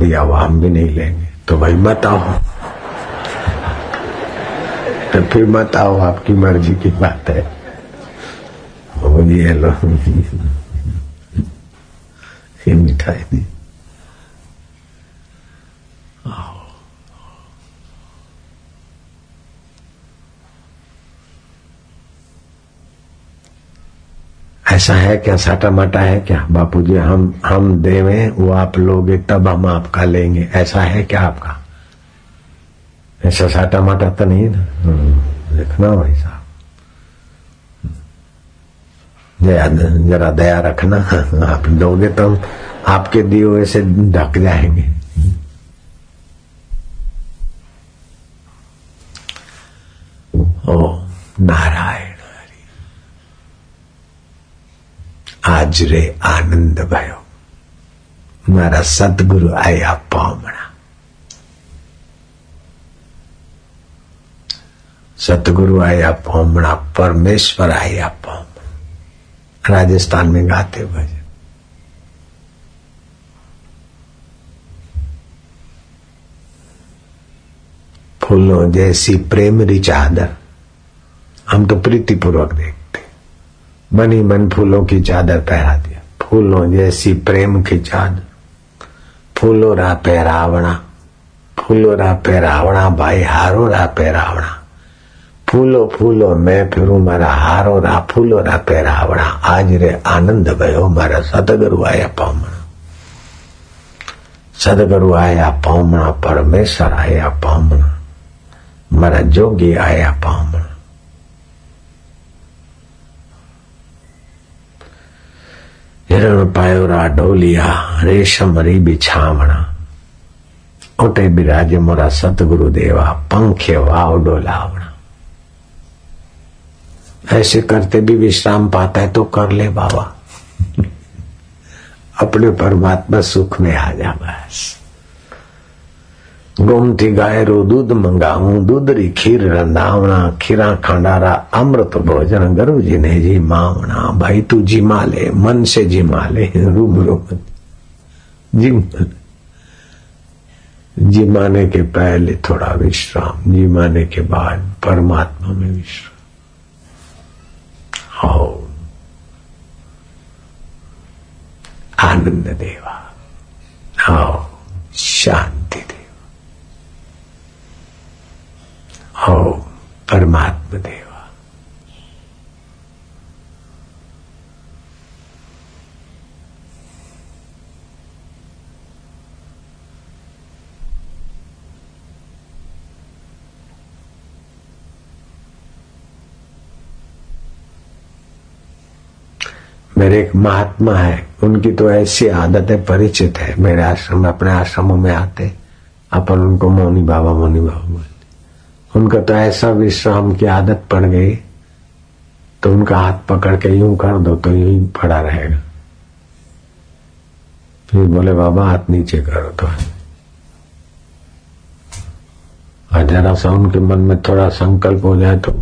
दिया वो हम भी नहीं लेंगे। तो भाई मत आओ। तो फिर मत आओ, आपकी मर्ज़ी की बात है। ये लो। ये मिठाई दी ऐसा है क्या साटा माटा है क्या? बापू जी हम हम देवे, वो आप लोगे, तब हम आपका लेंगे। ऐसा है क्या आपका? ऐसा साटा माटा तो नहीं ना? लिखना भाई साहब। जरा दया रखना, आप दोगे तो हम आपके दिए हुए से ढक जाएँगे। ओ, नारायण हरि आज रे आनंद भयो મારા સદગુરુ આયા પામણા सतगुरु आया पामड़ा परमेश्वर आया पामड़ा राजस्थान में गाते भजन फूलों जैसी प्रेम री चादर हम तो प्रीतिपूर्वक देखते मनी मन फूलों की चादर पहरा दिया। फूलों जैसी प्रेम की चादर। फूलो रा पहरावना फूलो रा पहरावना भाई हारो रा पहरावना फूलो फूलो, मैं फिरू मारा हारो रा, फूलो रा पहरावना आज रे आनंद भयो मारा सतगुरु आया पामणा सदगुरु आया पामणा परमेश्वर आया पामणा मारा जोगी आया पामणा हिरण पायो रा डोलिया रेशम री बिछावना ओटे बिराजे मोरा सतगुरु देवा पंखे वाव डोलावणा ऐसे करते भी विश्राम पाता है तो कर ले बाबा अपने परमात्मा सुख में आ जा बस गोमती गाय रो दूध मंगाऊं, दूध री खीर रंधावना खीरा खंडारा अमृत भोजन गुरु जी ने जी मावना भाई तू जिमा ले मन से जिमा ले रूबरू जी जिमाने के पहले थोड़ा विश्राम जिमाने के बाद परमात्मा में विश्राम। हो आनंद देवा। हो शांति देवा। हो, परमात्मा देवा। मेरे एक महात्मा है, उनकी तो ऐसी आदत परिचित है। मेरे आश्रम, अपने आश्रमों में आते, अपन उनको मौनी बाबा मौनी बाबा उनका तो ऐसा विश्राम की आदत पड़ गई तो उनका हाथ पकड़ के यूँ कर दो तो यूँ पड़ा रहेगा। फिर बोले, बाबा, हाथ नीचे करो तो। और जरा सा उनके मन में थोड़ा संकल्प हो जाए तो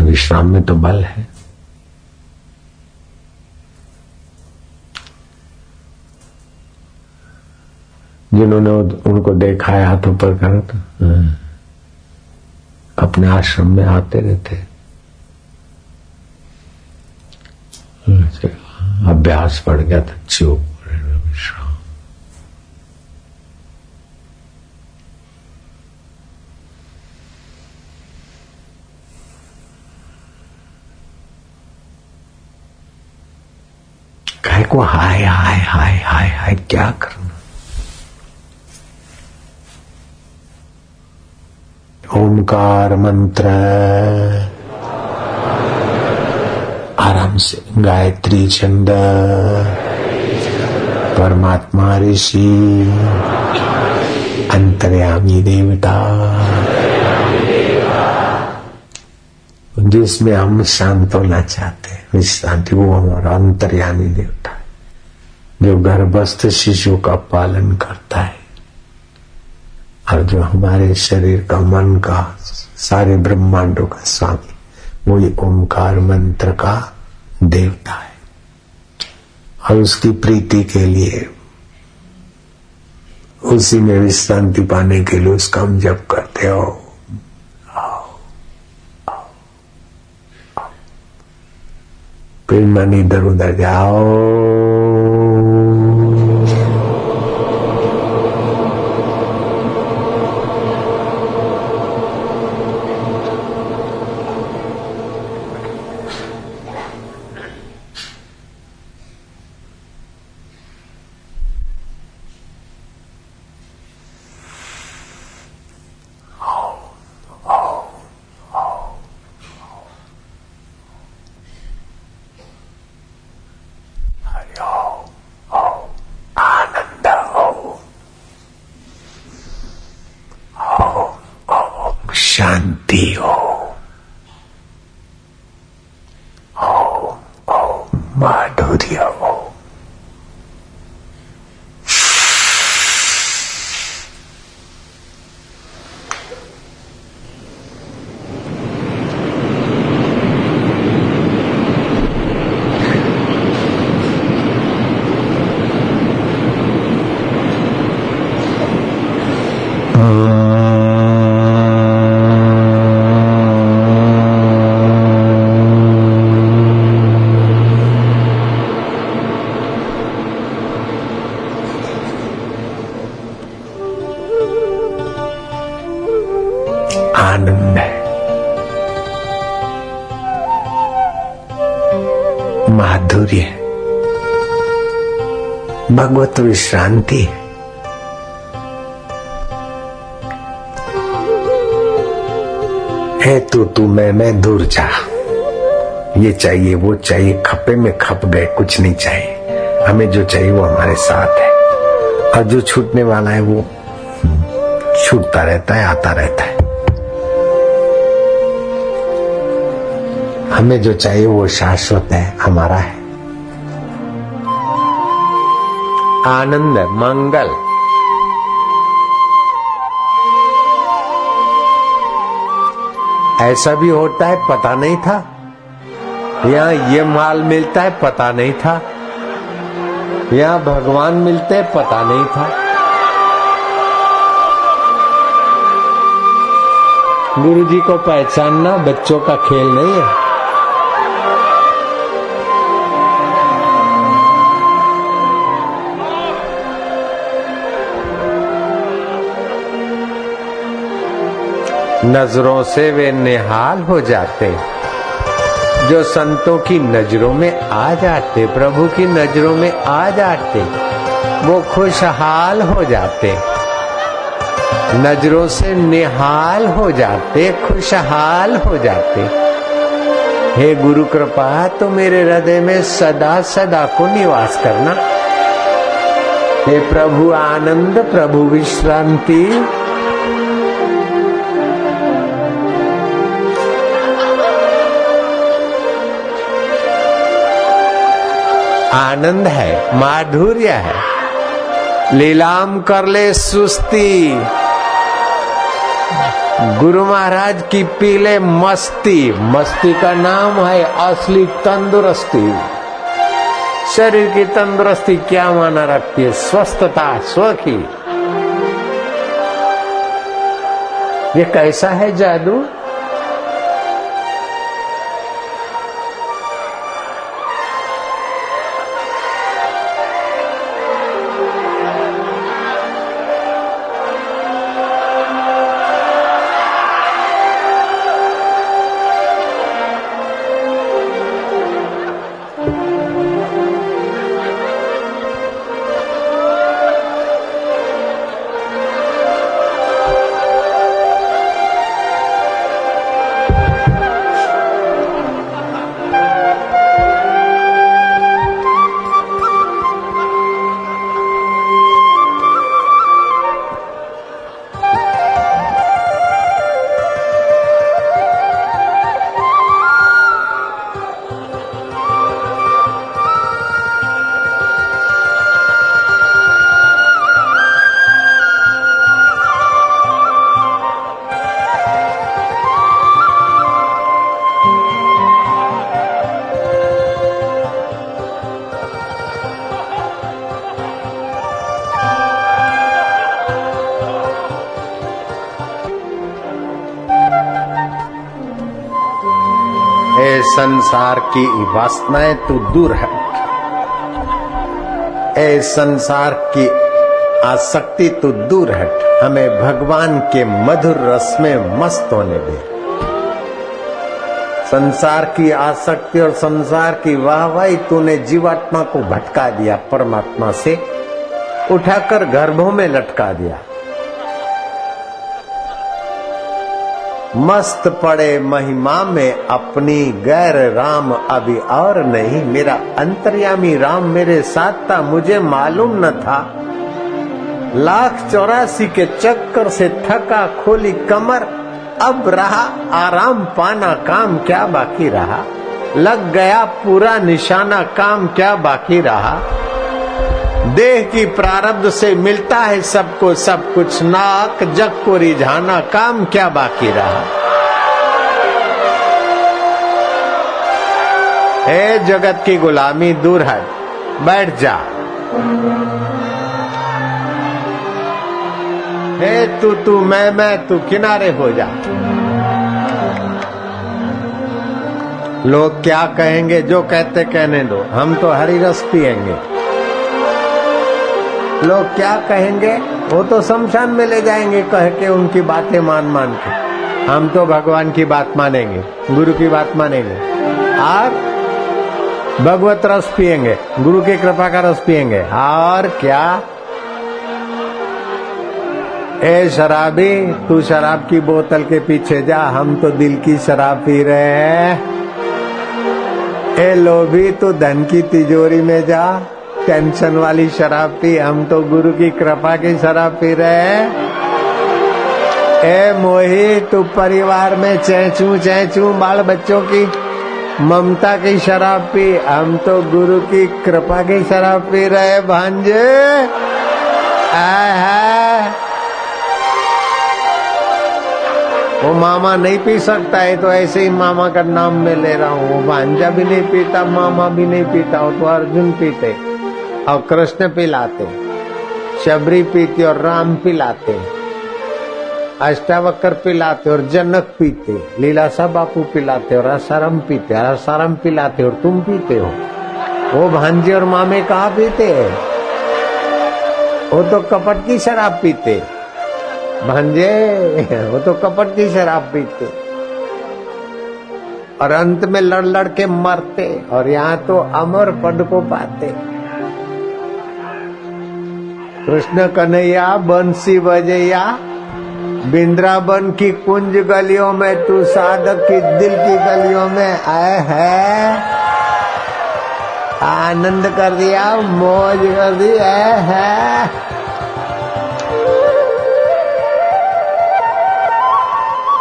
विश्राम में तो बल है। जिन्होंने उनको देखा है हाथों पर करा था। अपने आश्रम में आते रहते। अभ्यास पड़ गया था। चुप विश्राम। को हाय हाय हाय हाय हाय क्या करना ओमकार मंत्र आराम से। गायत्री छंद परमात्मा ऋषि, अंतर्यामी देवता। जिसमें हम शांत होना चाहते हैं विश्रांति वो हमारा अंतर्यामी देवता जो गर्भस्थ शिशु का पालन करता है। और जो हमारे शरीर का मन का, सारे ब्रह्मांडों का स्वामी वही ओंकार मंत्र का देवता है। और उसकी प्रीति के लिए, उसी में विश्रांति पाने के लिए उसका हम जप करते हो। फिर मन इधर उधर जाओ। शांति हो भगवत विश्रांति। है है तो तू मैं मैं दूर जा। ये चाहिए, वो चाहिए, खपे में खप गए, कुछ नहीं चाहिए। हमें जो चाहिए वो हमारे साथ है। और जो छूटने वाला है, वो छूटता रहता है, आता रहता है। हमें जो चाहिए वो शाश्वत है, हमारा है। आनंद मंगल ऐसा भी होता है, पता नहीं था। यहाँ ये माल मिलता है, पता नहीं था। यहाँ भगवान मिलते पता नहीं था। गुरु जी को पहचानना बच्चों का खेल नहीं है। नज़रों से वे निहाल हो जाते, जो संतों की नज़रों में आ जाते, प्रभु की नज़रों में आ जाते, वो खुशहाल हो जाते। नज़रों से निहाल हो जाते, खुशहाल हो जाते। हे गुरु, कृपा तो मेरे हृदय में सदा सदा को निवास करना। हे प्रभु आनंद, प्रभु विश्रांति आनंद है, माधुर्य है। लीलाम कर ले सुस्ती। गुरु महाराज की पीले मस्ती। मस्ती का नाम है असली तंदुरुस्ती। शरीर की तंदुरुस्ती क्या माना रखती है? स्वस्थता स्व की ये कैसा है जादू? संसार की वासनाएँ तो दूर हट ए संसार की आसक्ति तू दूर हट हमें भगवान के मधुर रस में मस्त होने दे। संसार की आसक्ति और संसार की वाहवाही तूने जीवात्मा को भटका दिया, परमात्मा से उठाकर गर्भों में लटका दिया। मस्त पड़े महिमा में अपनी गैर राम अभी और नहीं। मेरा अंतर्यामी राम मेरे साथ था, मुझे मालूम न था। लाख चौरासी के चक्कर से थका खोली कमर, अब रहा आराम पाना काम, क्या बाकी रहा? लग गया पूरा निशाना, काम क्या बाकी रहा? देह की प्रारब्ध से मिलता है सबको सब कुछ नाक, जग को रिझाना काम, क्या बाकी रहा? हे जगत की गुलामी, दूर हट बैठ जा। हे तू तू, मैं मैं, तू किनारे हो जा। लोग क्या कहेंगे? जो कहते कहने दो। हम तो हरी रस पियेंगे। लोग क्या कहेंगे? वो तो शमशान में ले जाएँगे, कह के उनकी बातें मान मान के। हम तो भगवान की बात मानेंगे, गुरु की बात मानेंगे। और भगवत रस पियेंगे, गुरु की कृपा का रस पियेंगे। और क्या? ए शराबी, तू शराब की बोतल के पीछे जा, हम तो दिल की शराब पी रहे हैं। ए लोभी, तू धन की तिजोरी में जा। टेंशन वाली शराब पी। हम तो गुरु की कृपा की शराब पी रहे हैं। ए मोही, तू परिवार में चैचू चैचू बाल बच्चों की ममता की शराब पी। हम तो गुरु की कृपा की शराब पी रहे भांजे। वो मामा नहीं पी सकता है तो ऐसे ही मामा का नाम मैं ले रहा हूँ। वो भांजा भी नहीं पीता, मामा भी नहीं पीता, वो तो अर्जुन पीते। और कृष्ण पिलाते, शबरी पीते और राम पिलाते, अष्टावक्र पिलाते और जनक पीते लीलासा बापू पिलाते और असारम पीते असारम पिलाते और तुम पीते हो। वो भांजे और मामे कहा पीते हैं? वो तो कपट की शराब पीते। भांजे, वो तो कपट की शराब पीते। और अंत में लड़ लड़ के मरते और यहाँ तो अमर पद को पाते। कृष्ण कन्हैया बंसी बजैया बिंद्रावन की कुंज गलियों में, तू साधक की दिल की गलियों में आए है। आनंद कर दिया, मौज कर दिया है।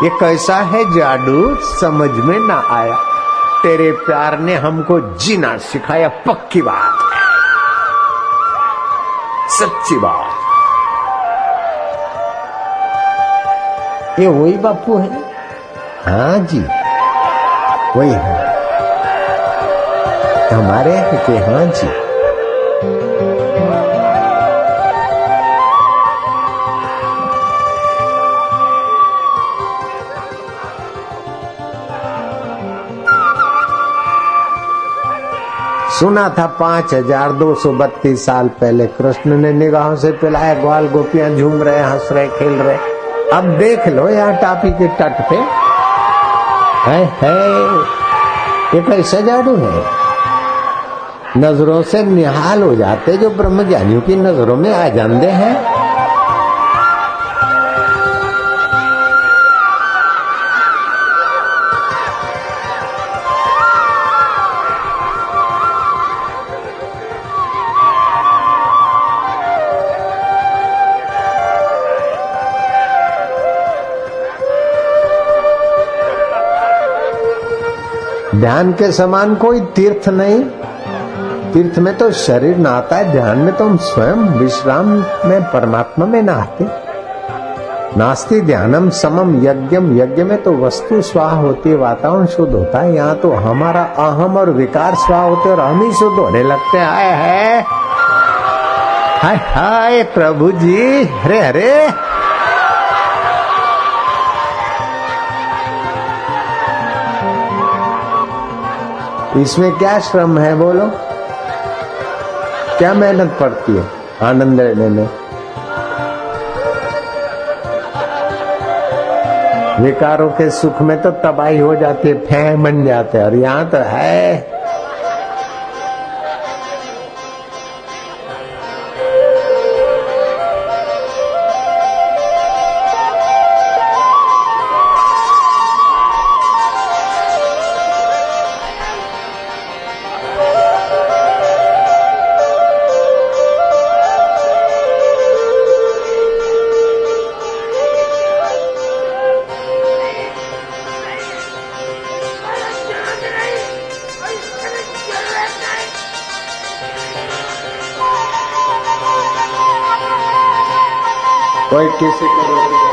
ये कैसा है जादू? समझ में ना आया। तेरे प्यार ने हमको जीना सिखाया, पक्की बात। है हाँ जी वही है हमारे हैं कि हाँ जी सुना था पाँच हज़ार दो सौ बत्तीस साल पहले कृष्ण ने निगाहों से पिलाया ग्वाल गोपियाँ झूम रहे हंस रहे खेल रहे। अब देख लो यहाँ टापी के तट पे। है, है ये कई सजाड़ू है? नज़रों से निहाल हो जाते जो ब्रह्म ज्ञानियों की नज़रों में आ जाते हैं। ध्यान के समान कोई तीर्थ नहीं। तीर्थ में तो शरीर नहाता है, ध्यान में तो हम स्वयं विश्राम में, परमात्मा में नहाते। नास्ति ध्यानम समम यज्ञम। यज्ञ में तो वस्तु स्वाह होती है, वातावरण शुद्ध होता है। यहाँ तो हमारा अहम और विकार स्वाह होते और हम ही शुद्ध होने लगते हैं। हाय है। हाय हाय प्रभु जी। हरे हरे। इसमें क्या श्रम है बोलो? क्या मेहनत पड़ती है आनंद लेने में? विकारों के सुख में तो तबाही हो जाती है फै बन जाते हैं। और यहाँ तो है कोई किसी को